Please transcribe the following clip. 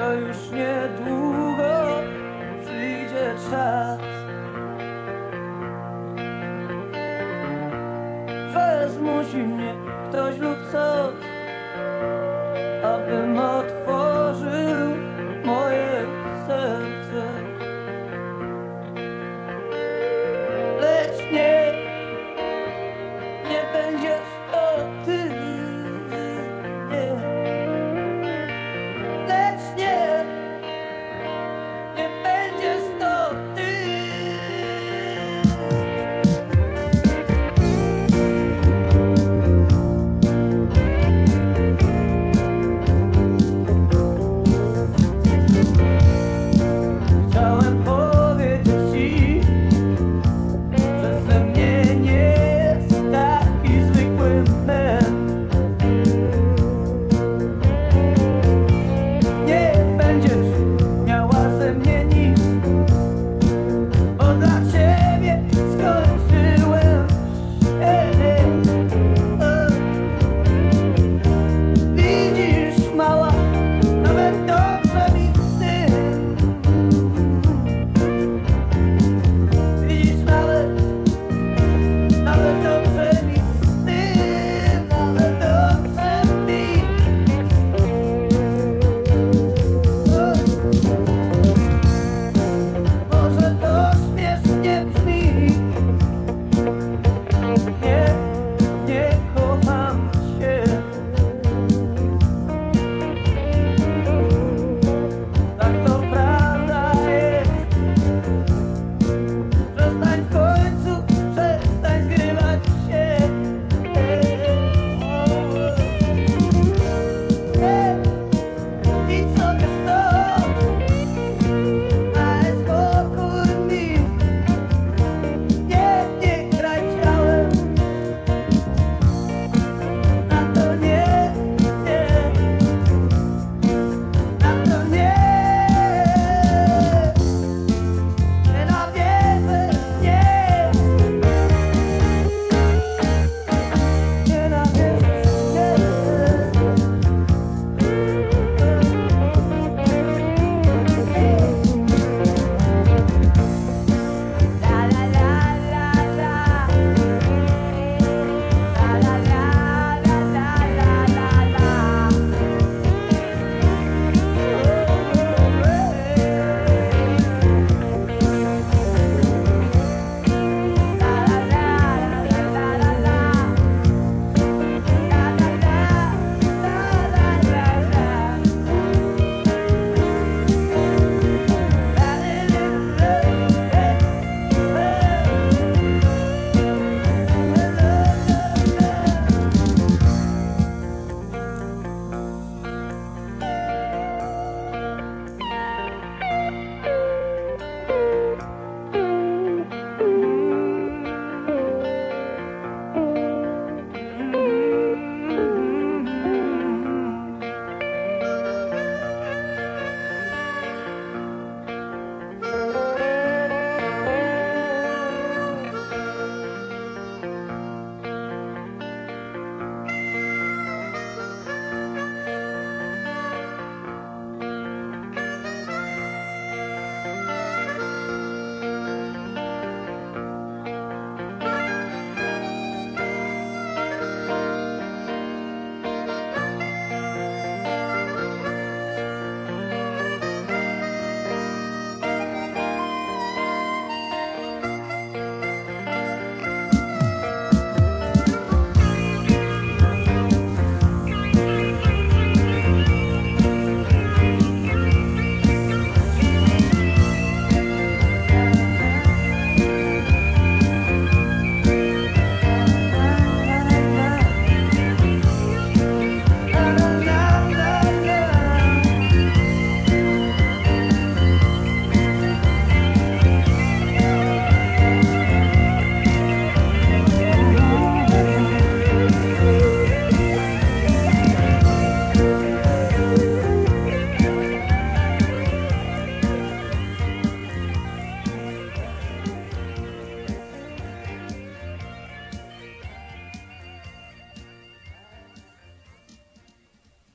to już niedługo przyjdzie czas.